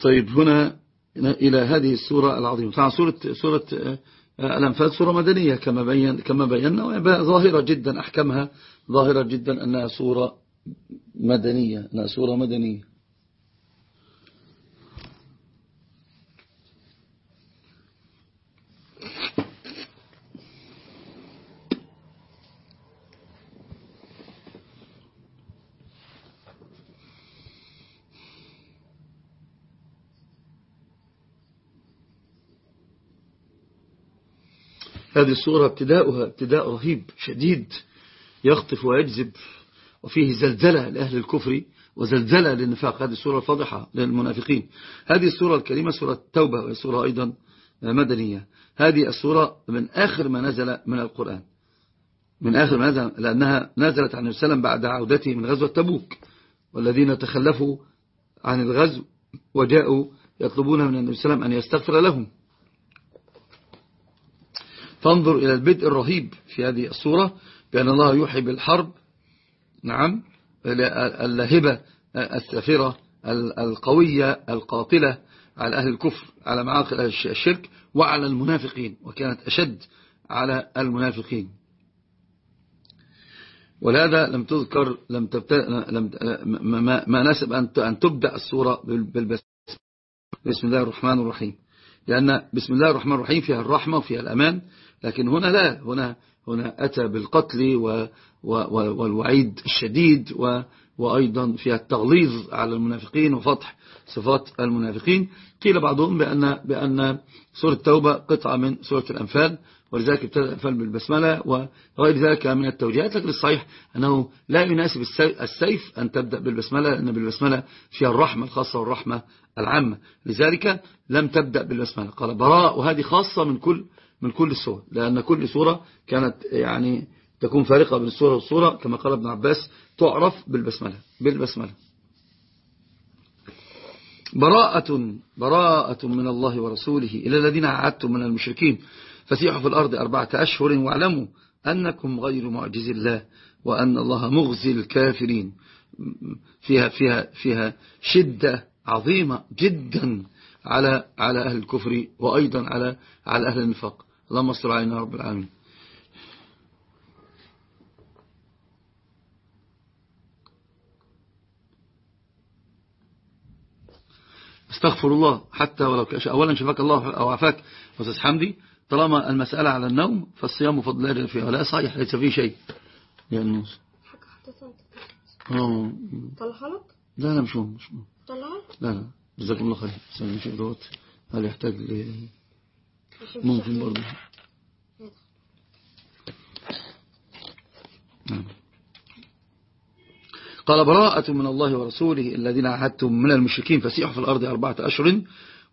طيب هنا إلى هذه السورة العظيمة. طبعا سورة, سورة الأنفال سورة مدنية كما, بين كما بينا ظاهرة جدا أحكمها ظاهرة جدا أنها سورة مدنية أنها سورة مدنية. هذه الصورة ابتداؤها ابتداء رهيب شديد يخطف ويجذب وفيه زلزلة لأهل الكفر وزلزلة للنفاق. هذه السورة الفاضحة للمنافقين. هذه السورة الكريمة سورة التوبة وهي سورة أيضا مدنية. هذه السورة من آخر ما نزل من القرآن. من آخر ما نزل لأنها نزلت عن السلام بعد عودته من غزوة تبوك. والذين تخلفوا عن الغزو وجاءوا يطلبون من النبي صلى الله عليه وسلم أن يستغفر لهم. فانظر إلى البدء الرهيب في هذه الصورة بأن الله يوحي بالحرب نعم اللاهبة السافرة القوية القاتلة على أهل الكفر على معاقل الشرك وعلى المنافقين وكانت أشد على المنافقين. ولهذا لم تذكر لم تبت... لم ما, ما ناسب أن تبدأ السورة بالبسم بسم الله الرحمن الرحيم. لأن بسم الله الرحمن الرحيم فيها الرحمة وفيها الأمان لكن هنا لا. هنا هنا أتى بالقتل والوعيد الشديد وأيضا فيها التغليظ على المنافقين وفتح صفات المنافقين. قيل بعضهم بأن, بأن سورة التوبة قطعة من سورة الأنفال. ولذلك ابتدى الأنفال بالبسملة وغير ذلك من التوجيهات لكن الصحيح أنه لا يناسب السيف أن تبدأ بالبسملة لأن بالبسملة فيها الرحمة الخاصة والرحمة العامة. لذلك لم تبدأ بالبسملة. قال براء وهذه خاصة من كل من كل السور لأن كل سورة كانت يعني تكون فارقة بين السورة والسورة كما قال ابن عباس تعرف بالبسملة بالبسملة. براءة براءة من الله ورسوله إلى الذين عادتم من المشركين. فسيحوا في الأرض أربعة أشهر واعلموا أنكم غير معجز الله وأن الله مغزي الكافرين. فيها, فيها, فيها شدة عظيمة جدا على على أهل الكفر وأيضا على على أهل النفاق. اللهم استر علينا رب العالمين. استغفر الله حتى ولو كأش أولا شفاك الله أو عفاك أستاذ حمدي. طالما المسألة على النوم فالصيام فضل الله فيها لا صحيح ليس فيه شيء. يا النوس طلعها لك لا لا مش مهم مش مهم. طلعها لا لا. جزاكم الله خير. سامي شيء دوت هل يحتاج ل ممكن برضه. نعم. قال براءة من الله ورسوله الذين عهدتم من المشركين فسيحوا في الأرض أربعة أشهر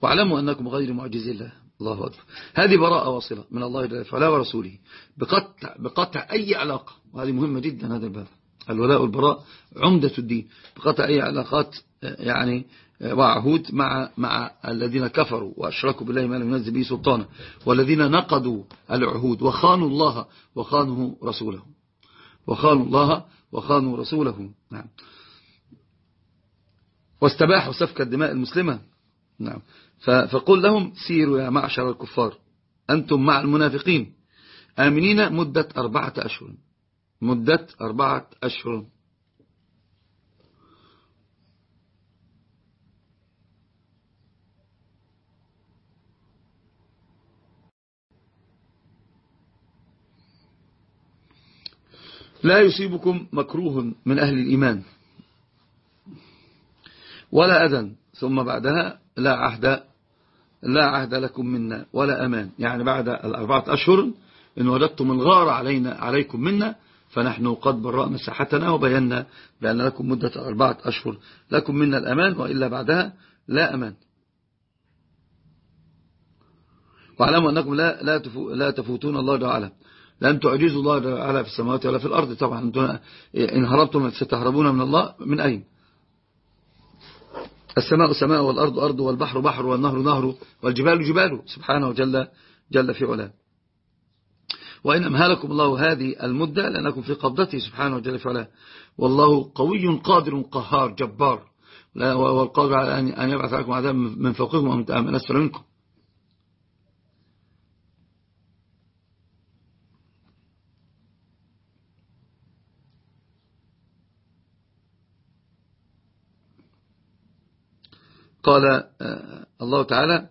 واعلموا أنكم غير معجز الله. الله أكبر. هذه براءة واصلة من الله جل وعلا ورسوله. بقطع, بقطع أي علاقة. وهذه مهمة جدا هذا الباب. الولاء والبراء عمدة الدين. بقطع أي علاقات يعني وعهود مع مع الذين كفروا وأشركوا بالله ما لم ينزل به سلطانا والذين نقضوا العهود وخانوا الله وخانوا رسوله. وخانوا الله وخانوا رسوله. نعم. واستباحوا سفك الدماء المسلمة. نعم. فقل لهم سيروا يا معشر الكفار. أنتم مع المنافقين. آمنين مدة أربعة أشهر. مدة أربعة أشهر. لا يصيبكم مكروه من أهل الإيمان. ولا أذن ثم بعدها لا عهد لا عهد لكم منا ولا أمان. يعني بعد الأربعة أشهر إن وجدتم الغار علينا عليكم منا فنحن قد برأنا ساحتنا وبينا بأن لكم مدة أربعة أشهر. لكم منا الأمان وإلا بعدها لا أمان. واعلموا أنكم لا, لا, لا تفوتون الله تعالى. لن تعجزوا الله تعالى في السماوات ولا في الأرض. طبعا إن هربتم ستهربون من الله من أين؟ السماء سماء والأرض أرض والبحر بحر والنهر نهر والجبال جبال. سبحانه جل, جل في علاه. وإن أمهلكم الله هذه المدة لأنكم في قبضته. سبحانه وجل في علاه. والله قوي قادر قهار جبار. والقادر على أن يبعث عليكم عذاب من فوقكم ومن أسفل منكم. قال آه، الله تعالى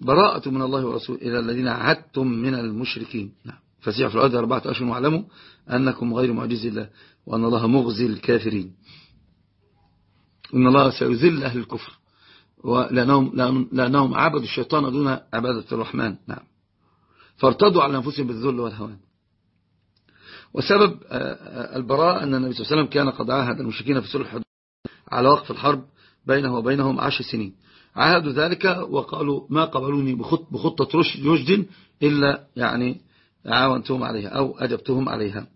براءة من الله ورسوله إلى الذين عهدتم من المشركين. نعم. فسيح في الأرض أربعة أشهر واعلموا أنكم غير معجز الله وأن الله مغزي الكافرين. إن الله سيذل أهل الكفر لأنهم, لأنهم عبدوا الشيطان دون عبادة الرحمن. نعم. فارتضوا على أنفسهم بالذل والهوان. وسبب آه، آه، البراء أن النبي صلى الله عليه وسلم كان قد عاهد المشركين في سلح على وقف الحرب بينه وبينهم عشر سنين. عاهدوا ذلك وقالوا ما قبلوني بخطة رشد إلا يعني عاونتهم عليها أو أجبتهم عليها.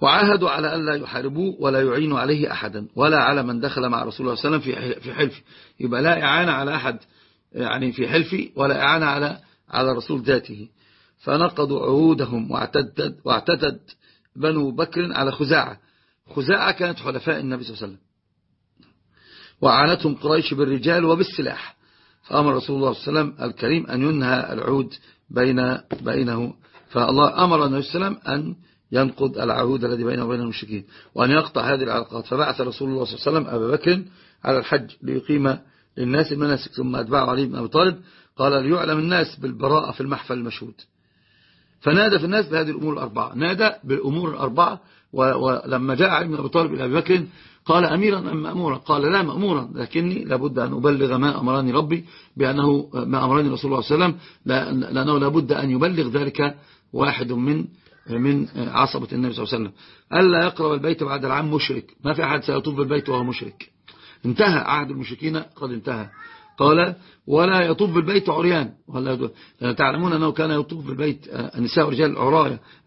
وعاهدوا على أن لا يحاربوا ولا يعينوا عليه أحدا ولا على من دخل مع رسول الله صلى الله عليه وسلم في حلف. يبقى لا إعانة على أحد يعني في حلف ولا إعانة على على رسول ذاته. فنقضوا عهودهم واعتدد, واعتدد بنو بكر على خزاعة. خزاعة كانت حلفاء النبي صلى الله عليه وسلم. وعانتهم قريش بالرجال وبالسلاح. فأمر رسول الله صلى الله عليه وسلم الكريم أن ينهى العهود بين بينه. فالله أمر النبي صلى الله عليه وسلم أن ينقض العهود الذي بينه وبين المشركين وأن يقطع هذه العلاقات. فبعث رسول الله صلى الله عليه وسلم أبا بكر على الحج ليقيم للناس المناسك ثم أتبعه علي بن أبي طالب. قال ليعلم الناس بالبراءة في المحفل المشهود. فنادى في الناس بهذه الأمور الأربعة. نادى بالأمور الأربعة ولما جاء علي بن أبي طالب إلى أبي بكر قال أميرا أم مأمورا؟ قال لا مأمورا لكني لابد أن أبلغ ما أمرني ربي بأنه ما أمرني رسول الله صلى الله عليه وسلم. لأنه لابد أن يبلغ ذلك واحد من من عصبة النبي صلى الله عليه وسلم. ألا يقرب البيت بعد العام مشرك؟ ما في أحد سيطوف بالبيت وهو مشرك. انتهى عهد المشركين قد انتهى. قال ولا يطوف بالبيت عريان. تعلمون أنه كان يطوف بالبيت آه، النساء والرجال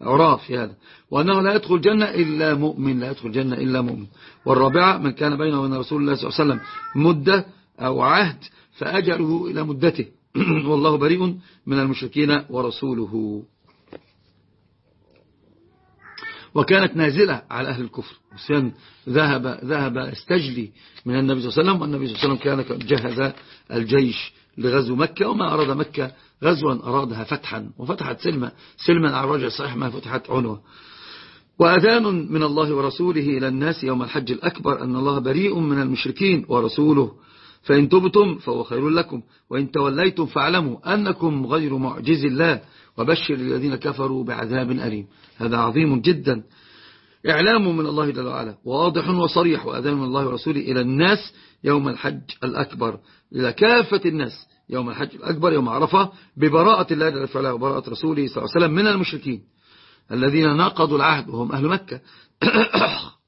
عراف في هذا. وأنه لا يدخل جنة إلا مؤمن لا يدخل جنة إلا مؤمن. والرابعة من كان بينه وبين رسول الله صلى الله عليه وسلم مدة أو عهد فأجله إلى مدته. والله بريء من المشركين ورسوله. وكانت نازلة على أهل الكفر. حسين ذهب, ذهب استجلي من النبي صلى الله عليه وسلم والنبي صلى الله عليه وسلم كان جهز الجيش لغزو مكة وما أراد مكة غزوا أرادها فتحا وفتحت سلمة سلما على الرجع الصحيح ما فتحت عنوة. وأذان من الله ورسوله إلى الناس يوم الحج الأكبر أن الله بريء من المشركين ورسوله. فإن تبتم فهو خير لكم وإن توليتم فاعلموا أنكم غير معجز الله وبشر الذين كفروا بعذاب أليم. هذا عظيم جدا. إعلام من الله جل وعلا واضح وصريح وأذان من الله ورسوله إلى الناس يوم الحج الأكبر. إلى كافة الناس يوم الحج الأكبر يوم عرفة ببراءة الله جل وعلا وبراءة رسوله صلى الله عليه وسلم من المشركين الذين ناقضوا العهد وهم أهل مكة.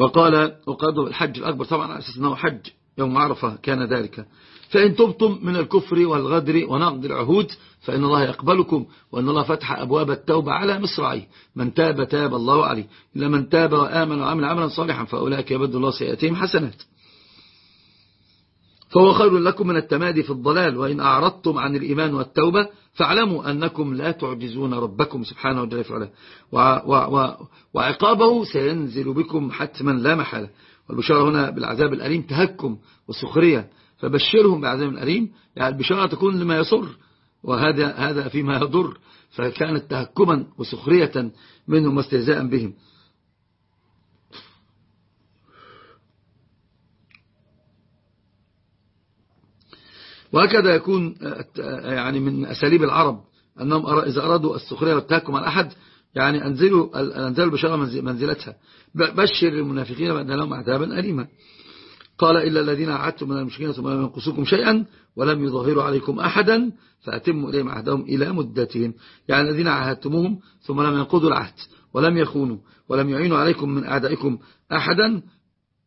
وقال وقد الحج الأكبر طبعا على أساس أنه حج يوم عرفة كان ذلك. فإن تبتم من الكفر والغدر ونقض العهود فإن الله يقبلكم وأن الله فتح أبواب التوبة على مصراعيه من تاب تاب الله عليه. إلا من تاب وآمن وعمل عملا صالحا فأولئك يبدو الله سيئاتهم حسنات. فهو خير لكم من التمادي في الضلال وإن أعرضتم عن الإيمان والتوبة فاعلموا أنكم لا تعجزون ربكم سبحانه وتعالى وعقابه سينزل بكم حتما لا محالة. والبشارة هنا بالعذاب الأليم تهكم وسخرية. فبشرهم بعذاب الأليم يعني البشارة تكون لما يسر وهذا هذا فيما يضر. فكانت تهكما وسخرية منهم واستهزاء بهم. وهكذا يكون يعني من أساليب العرب أنهم إذا أرادوا السخرية والتهكم على أحد يعني أنزلوا, أنزلوا البشارة منزلتها. بشر المنافقين بأن لهم عذابا أليما. قال إلا الذين عهدتم من المشركين ثم لم ينقصوكم شيئا ولم يظهروا عليكم أحدا فأتموا إليهم عهدهم إلى مدتهم. يعني الذين عهدتموهم ثم لم ينقضوا العهد ولم يخونوا ولم يعينوا عليكم من أعدائكم أحدا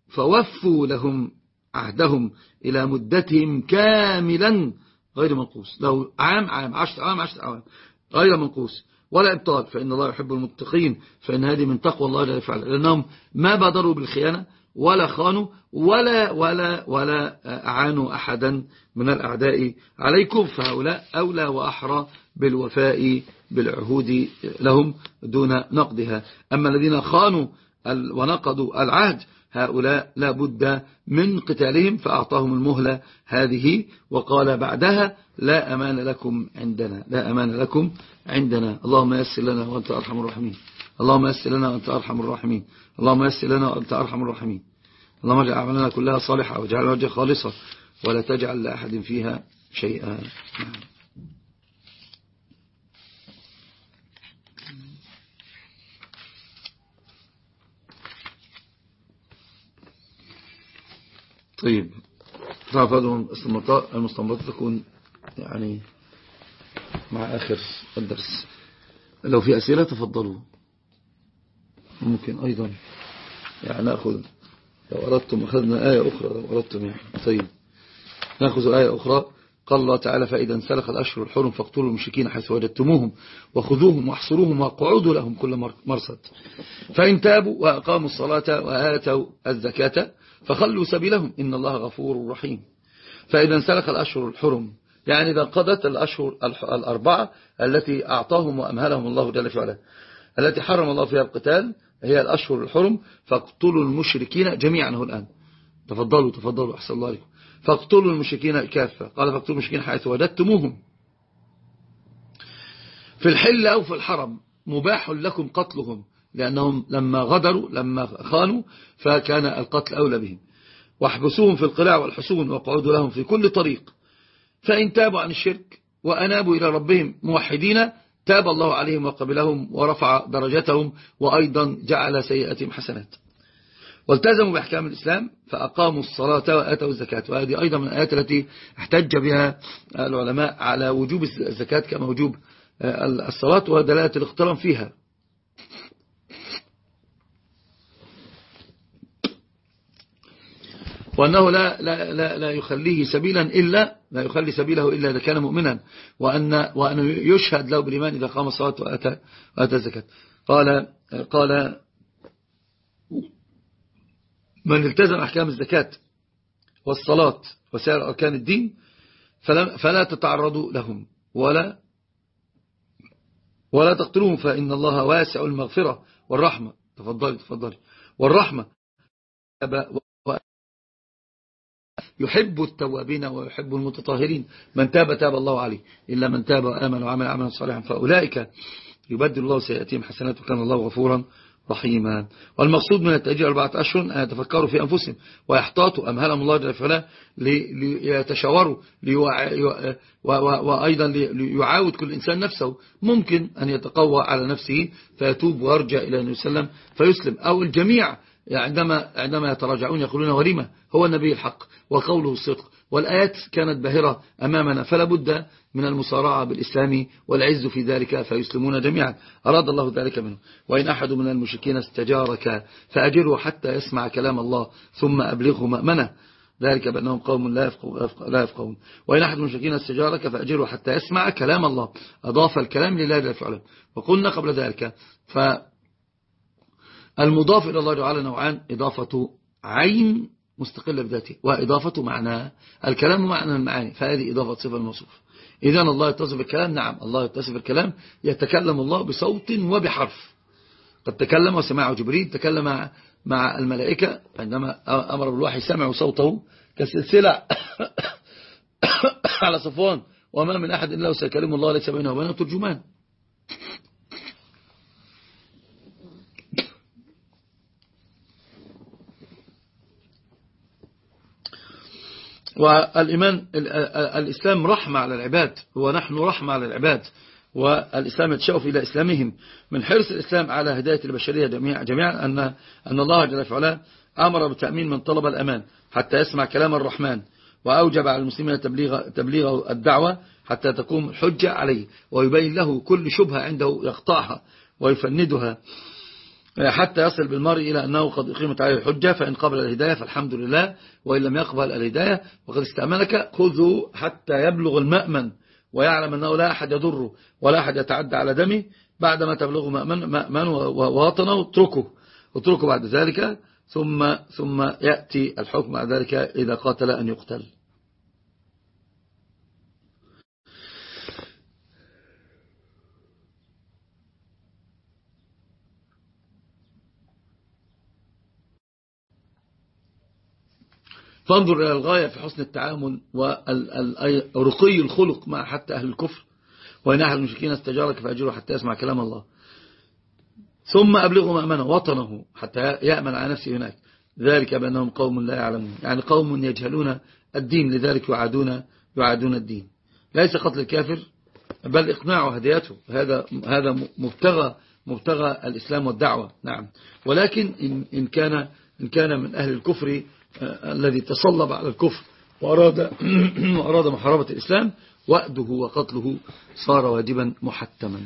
فوفوا لهم عهدهم إلى مدتهم كاملا غير منقوص. لو عام عام عشر عام عشر عام غير منقوص. ولا إبطال فإن الله يحب المتقين فإن هذه من تقوى الله جل وعلا. لأنهم ما بادروا بالخيانة ولا خانوا ولا ولا ولا أعانوا أحدا من الأعداء عليكم. فهؤلاء أولى وأحرى بالوفاء بالعهود لهم دون نقدها أما الذين خانوا ونقضوا العهد هؤلاء لا بد من قتالهم فأعطاهم المهلة هذه وقال بعدها لا أمان لكم عندنا لا أمان لكم عندنا. اللهم يسر لنا وأنت أرحم الراحمين. اللهم يسر لنا وأنت أرحم الراحمين. اللهم يسر لنا وأنت أرحم الراحمين. اللهم اجعل أعمالنا كلها صالحة واجعل وجه خالصة ولا تجعل لأحد فيها شيئا. طيب. تعرف المستنبطات تكون يعني مع آخر الدرس. لو في أسئلة تفضلوا. ممكن أيضا. يعني نأخذ لو أردتم أخذنا آية أخرى لو أردتم يعني. طيب. نأخذ آية أخرى. قال الله تعالى فإذا انسلخ الأشهر الحرم فاقتلوا المشركين حيث وجدتموهم وخذوهم واحصروهم واقعدوا لهم كل مرصد. فإن تابوا وأقاموا الصلاة وآتوا الزكاة فخلوا سبيلهم. إن الله غفور رحيم. فإذا انسلخ الأشهر الحرم يعني إذا قضت الأشهر الأربعة التي أعطاهم وأمهلهم الله جل وعلا التي حرم الله فيها القتال هي الأشهر الحرم فاقتلوا المشركين جميعا هو الآن تفضلوا تفضلوا أحسن الله عليكم. فاقتلوا المشركين كافة قال فاقتلوا المشركين حيث وجدتموهم. في الحل أو في الحرم مباح لكم قتلهم لأنهم لما غدروا لما خانوا فكان القتل أولى بهم. واحبسوهم في القلاع والحصون وقعدوا لهم في كل طريق. فإن تابوا عن الشرك وأنابوا إلى ربهم موحدين تاب الله عليهم وقبلهم ورفع درجتهم وأيضا جعل سيئاتهم حسنات. والتزموا بأحكام الإسلام فأقاموا الصلاة وآتوا الزكاة. وهذه أيضا من الآيات التي احتج بها العلماء على وجوب الزكاة كما وجوب الصلاة ودلالة الاقتران فيها. وأنه لا, لا, لا, لا يخليه سبيلا إلا لا يخلي سبيله إلا إذا كان مؤمنا. وأن, وأن يشهد له بالإيمان إذا قام الصلاة وأتى, وأتى الزكاة. قال, قال من التزم أحكام الزكاة والصلاة وسائر أركان الدين فلا, فلا تتعرضوا لهم. ولا ولا تقتلوهم فإن الله واسع المغفرة والرحمة. تفضلي تفضلي. والرحمة يحب التوابين ويحب المتطهرين. من تاب تاب الله عليه. إلا من تاب وآمن وعمل عملا صالحا فأولئك يبدل الله سيئاتهم حسنات وكان الله غفورا رحيما. والمقصود من التأجير أربعة أشهر أن يتفكروا في أنفسهم ويحتاطوا أمهلهم الله جل وعلا ليتشاوروا وأيضا ليعاود كل إنسان نفسه. ممكن أن يتقوى على نفسه فيتوب ويرجع إلى النبي صلى الله عليه وسلم فيسلم. أو الجميع عندما عندما يتراجعون يقولون ورمة هو النبي الحق وقوله الصدق. والآيات كانت باهرة أمامنا فلا بد من المصارعة بالإسلام والعز في ذلك فيسلمون جميعا. أراد الله ذلك منه وإن أحد من المشركين استجارك فأجره حتى يسمع كلام الله ثم أبلغه مأمنه. ذلك بأنهم قوم لا يفقهون, لا وإن أحد المشركين استجارك فأجره حتى يسمع كلام الله. أضاف الكلام لله جل فعلا وقلنا قبل ذلك فالمضاف إلى الله تعالى نوعان إضافة عين مستقلة بذاته وإضافة معنى الكلام معنى المعاني فهذه إضافة صفة الموصوف. إذا الله يتصف بالكلام نعم الله يتصف بالكلام يتكلم الله بصوت وبحرف. قد تكلم وسمعه جبريل تكلم مع الملائكة عندما أمر بالوحي سمعوا صوته كسلسلة على صفوان وما من أحد إلا وسيكلم الله ليس بينه وبينه ترجمان. والإيمان الإسلام رحمة على العباد ونحن رحمة على العباد والإسلام يتشوف إلى إسلامهم. من حرص الإسلام على هداية البشرية جميعا أن, أن الله جل وعلا أمر بتأمين من طلب الأمان حتى يسمع كلام الرحمن وأوجب على المسلمين تبليغ, تبليغ الدعوة حتى تقوم الحجة عليه ويبين له كل شبهة عنده يقطعها ويفندها. حتى يصل بالمرء إلى أنه قد أقيمت عليه الحجة فإن قبل الهداية فالحمد لله وإن لم يقبل الهداية وقد استأمنك خذه حتى يبلغ المأمن ويعلم أنه لا أحد يضره ولا أحد يتعدى على دمه بعدما تبلغه مأمن, مأمن ووطنه اتركه اتركه بعد ذلك ثم ثم يأتي الحكم بعد ذلك إذا قاتل أن يقتل. فانظر إلى الغاية في حسن التعامل ورقي الخلق مع حتى أهل الكفر وإن أحد المشركين استجارك فأجره حتى يسمع كلام الله. ثم أبلغه مأمنه وطنه حتى يأمن على نفسه هناك. ذلك بأنهم قوم لا يعلمون. يعني قوم يجهلون الدين لذلك يعادون يعادون الدين. ليس قتل الكافر بل إقناعه هديته. هذا هذا مبتغى مبتغى الإسلام والدعوة. نعم. ولكن إن, كان إن كان من أهل الكفر الذي تصلب على الكفر وأراد, وأراد محاربة الإسلام وأده وقتله صار واجبا محتما.